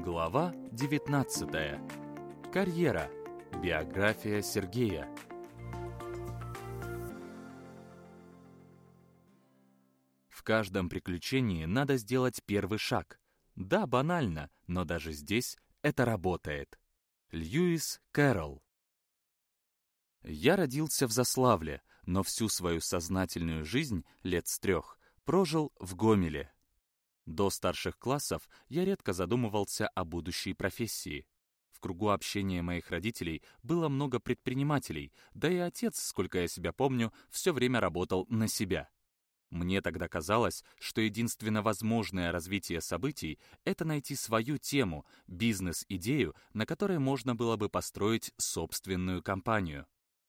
Глава 19. Карьера. Биография Сергея. В каждом приключении надо сделать первый шаг. Да, банально, но даже здесь это работает. Льюис Кэрролл. Я родился в Заславле, но всю свою сознательную жизнь, лет с трех, прожил в Гомеле. До старших классов я редко задумывался о будущей профессии. В кругу общения моих родителей было много предпринимателей, да и отец, сколько я себя помню, все время работал на себя. Мне тогда казалось, что единственно возможное развитие событий — это найти свою тему, бизнес-идею, на которой можно было бы построить собственную компанию.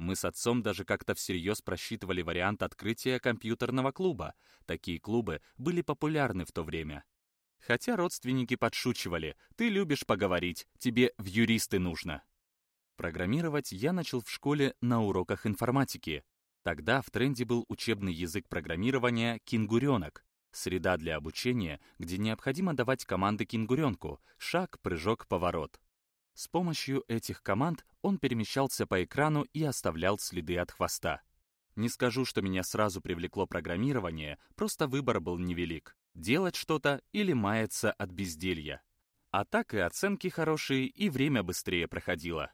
Мы с отцом даже как-то всерьез просчитывали вариант открытия компьютерного клуба. Такие клубы были популярны в то время. Хотя родственники подшучивали, ты любишь поговорить, тебе в юристы нужно. Программировать я начал в школе на уроках информатики. Тогда в тренде был учебный язык программирования «Кенгуренок», среда для обучения, где необходимо давать команды кенгуренку — шаг, прыжок, поворот. С помощью этих команд он перемещался по экрану и оставлял следы от хвоста. Не скажу, что меня сразу привлекло программирование, просто выбор был невелик — делать что-то или маяться от безделья. А так и оценки хорошие, и время быстрее проходило.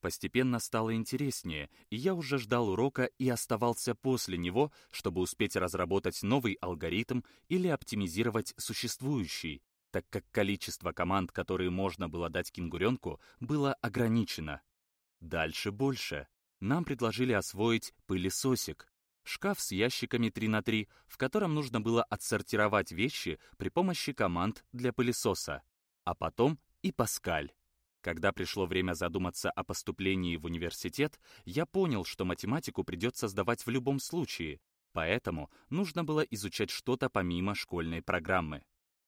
Постепенно стало интереснее, и я уже ждал урока и оставался после него, чтобы успеть разработать новый алгоритм или оптимизировать существующий, так как количество команд, которые можно было дать кенгуренку, было ограничено. Дальше больше. Нам предложили освоить пылесосик, шкаф с ящиками 3 на 3, в котором нужно было отсортировать вещи при помощи команд для пылесоса, а потом и Паскаль. Когда пришло время задуматься о поступлении в университет, я понял, что математику придется сдавать в любом случае, поэтому нужно было изучать что-то помимо школьной программы.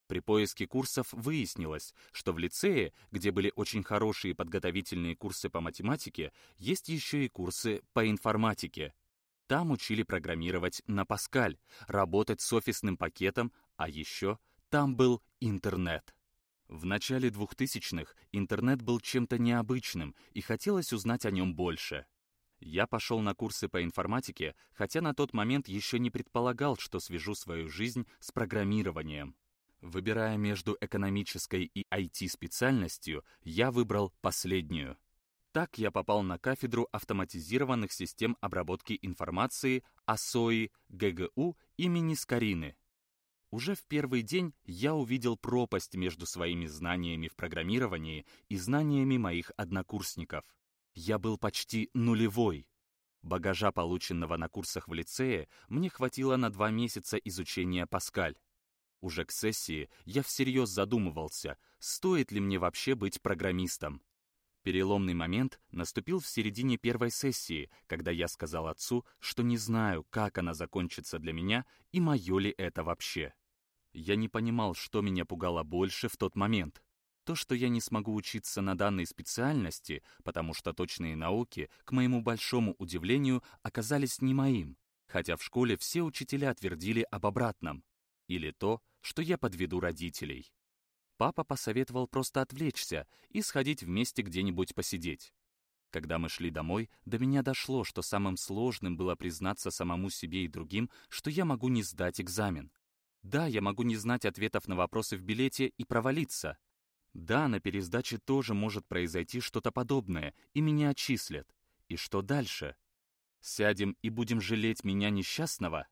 При поиске курсов выяснилось, что в лицее, где были очень хорошие подготовительные курсы по математике, есть еще и курсы по информатике. Там учили программировать на Паскаль, работать с офисным пакетом, а еще там был интернет. В начале 2000-х интернет был чем-то необычным, и хотелось узнать о нем больше. Я пошел на курсы по информатике, хотя на тот момент еще не предполагал, что свяжу свою жизнь с программированием. Выбирая между экономической и IT-специальностью, я выбрал последнюю. Так я попал на кафедру автоматизированных систем обработки информации АСОИ ГГУ имени Скорины. Уже в первый день я увидел пропасть между своими знаниями в программировании и знаниями моих однокурсников. Я был почти нулевой. Багажа, полученного на курсах в лицее, мне хватило на два месяца изучения Паскаль. Уже к сессии я всерьез задумывался, стоит ли мне вообще быть программистом. Переломный момент наступил в середине первой сессии, когда я сказал отцу, что не знаю, как она закончится для меня и мое ли это вообще. Я не понимал, что меня пугало больше в тот момент. То, что я не смогу учиться на данной специальности, потому что точные науки, к моему большому удивлению, оказались не моим, хотя в школе все учителя твердили об обратном. Или то, что я подведу родителей. Папа посоветовал просто отвлечься и сходить вместе где-нибудь посидеть. Когда мы шли домой, до меня дошло, что самым сложным было признаться самому себе и другим, что я могу не сдать экзамен. Да, я могу не знать ответов на вопросы в билете и провалиться. Да, на пересдаче тоже может произойти что-то подобное, и меня отчислят. И что дальше? Сядем и будем жалеть меня несчастного?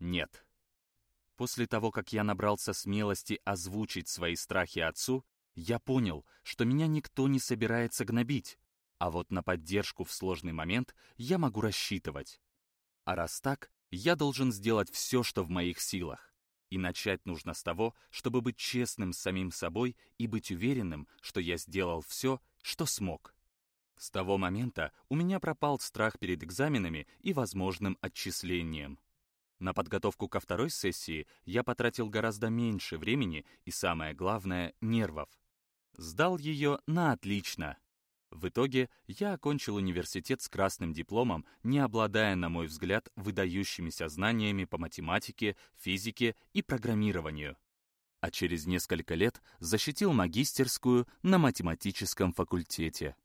Нет. После того, как я набрался смелости озвучить свои страхи отцу, я понял, что меня никто не собирается гнобить, а вот на поддержку в сложный момент я могу рассчитывать. А раз так, я должен сделать все, что в моих силах. И начать нужно с того, чтобы быть честным с самим собой и быть уверенным, что я сделал все, что смог. С того момента у меня пропал страх перед экзаменами и возможным отчислением. На подготовку ко второй сессии я потратил гораздо меньше времени и, самое главное, нервов. Сдал ее на отлично. В итоге я окончил университет с красным дипломом, не обладая, на мой взгляд, выдающимися знаниями по математике, физике и программированию. а через несколько лет защитил магистерскую на математическом факультете.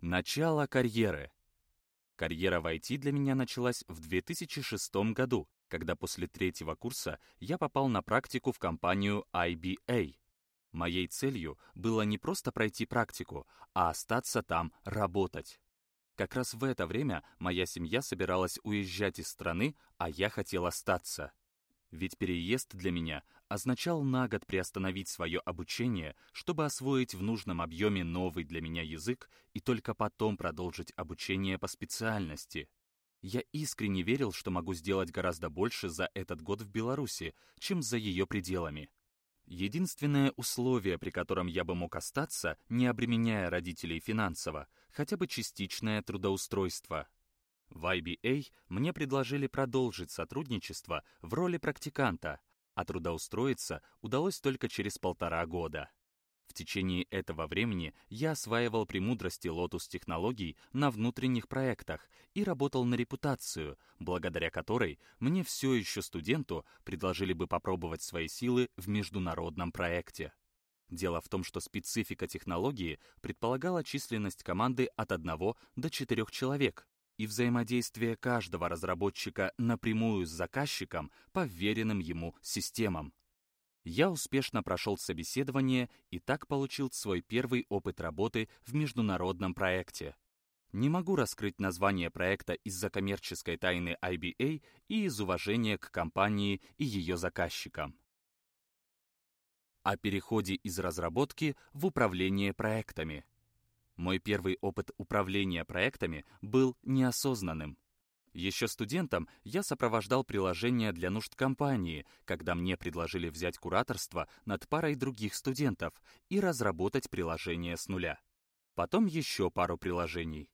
Начало карьеры. Карьера в IT для меня началась в 2006 году, когда после третьего курса я попал на практику в компанию IBA. Моей целью было не просто пройти практику, а остаться там работать. Как раз в это время моя семья собиралась уезжать из страны, а я хотел остаться. Ведь переезд для меня означал на год приостановить свое обучение, чтобы освоить в нужном объеме новый для меня язык и только потом продолжить обучение по специальности. Я искренне верил, что могу сделать гораздо больше за этот год в Беларуси, чем за ее пределами. Единственное условие, при котором я бы мог остаться, не обременяя родителей финансово, хотя бы частичное трудоустройство. В IBA мне предложили продолжить сотрудничество в роли практиканта, а трудоустроиться удалось только через полтора года. В течение этого времени я осваивал премудрости лотус-технологий на внутренних проектах и работал на репутацию, благодаря которой мне все еще студенту предложили бы попробовать свои силы в международном проекте. Дело в том, что специфика технологии предполагала численность команды от 1 до 4 человек, и взаимодействие каждого разработчика напрямую с заказчиком по вверенным ему системам. Я успешно прошел собеседование и так получил свой первый опыт работы в международном проекте. Не могу раскрыть название проекта из-за коммерческой тайны IBA и из уважения к компании и ее заказчикам. О переходе из разработки в управление проектами – мой первый опыт управления проектами был неосознанным. Еще студентом я сопровождал приложение для нужд компании, когда мне предложили взять кураторство над парой других студентов и разработать приложение с нуля. Потом еще пару приложений.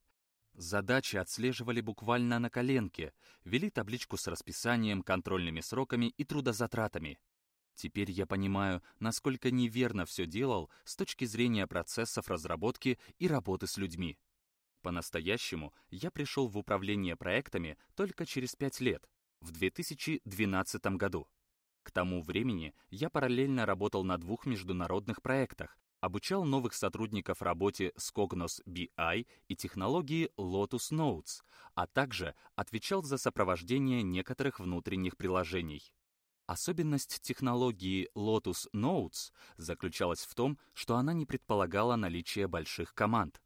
Задачи отслеживали буквально на коленке, вели табличку с расписанием, контрольными сроками и трудозатратами. Теперь я понимаю, насколько неверно все делал с точки зрения процессов разработки и работы с людьми. По-настоящему я пришел в управление проектами только через пять лет, в 2012 году. К тому времени я параллельно работал на двух международных проектах, обучал новых сотрудников работе с Cognos BI и технологии Lotus Notes, а также отвечал за сопровождение некоторых внутренних приложений. Особенность технологии Lotus Notes заключалась в том, что она не предполагала наличие больших команд.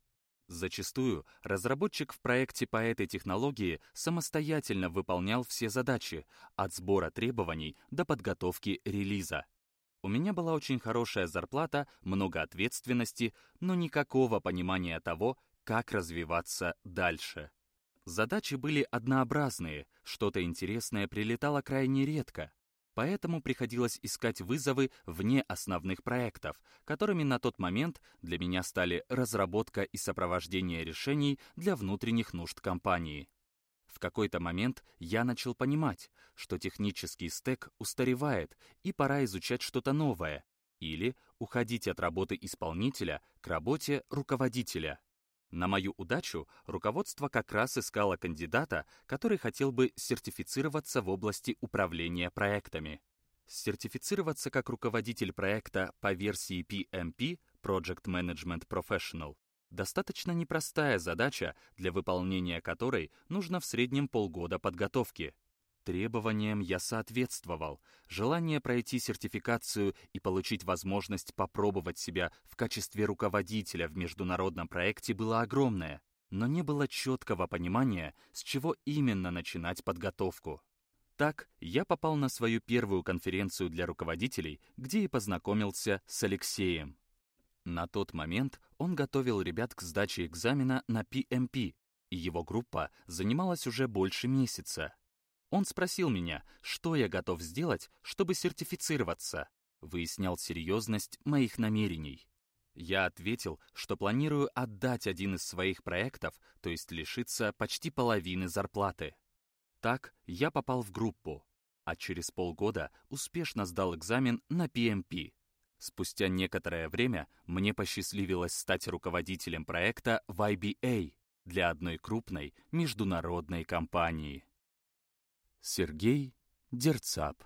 Зачастую разработчик в проекте по этой технологии самостоятельно выполнял все задачи, от сбора требований до подготовки релиза. У меня была очень хорошая зарплата, много ответственности, но никакого понимания того, как развиваться дальше. Задачи были однообразные, что-то интересное прилетало крайне редко. Поэтому приходилось искать вызовы вне основных проектов, которыми на тот момент для меня стали разработка и сопровождение решений для внутренних нужд компании. В какой-то момент я начал понимать, что технический стек устаревает и пора изучать что-то новое, или уходить от работы исполнителя к работе руководителя. На мою удачу руководство как раз искало кандидата, который хотел бы сертифицироваться в области управления проектами. Сертифицироваться как руководитель проекта по версии PMP Project Management Professional достаточно непростая задача, для выполнения которой нужно в среднем полгода подготовки. Требованиям я соответствовал. Желание пройти сертификацию и получить возможность попробовать себя в качестве руководителя в международном проекте было огромное, но не было четкого понимания, с чего именно начинать подготовку. Так, я попал на свою первую конференцию для руководителей, где и познакомился с Алексеем. На тот момент он готовил ребят к сдаче экзамена на PMP, и его группа занималась уже больше месяца. Он спросил меня, что я готов сделать, чтобы сертифицироваться. Выяснял серьезность моих намерений. Я ответил, что планирую отдать один из своих проектов, то есть лишиться почти половины зарплаты. Так я попал в группу, а через полгода успешно сдал экзамен на PMP. Спустя некоторое время мне посчастливилось стать руководителем проекта в IBA для одной крупной международной компании. Сергей Дерцап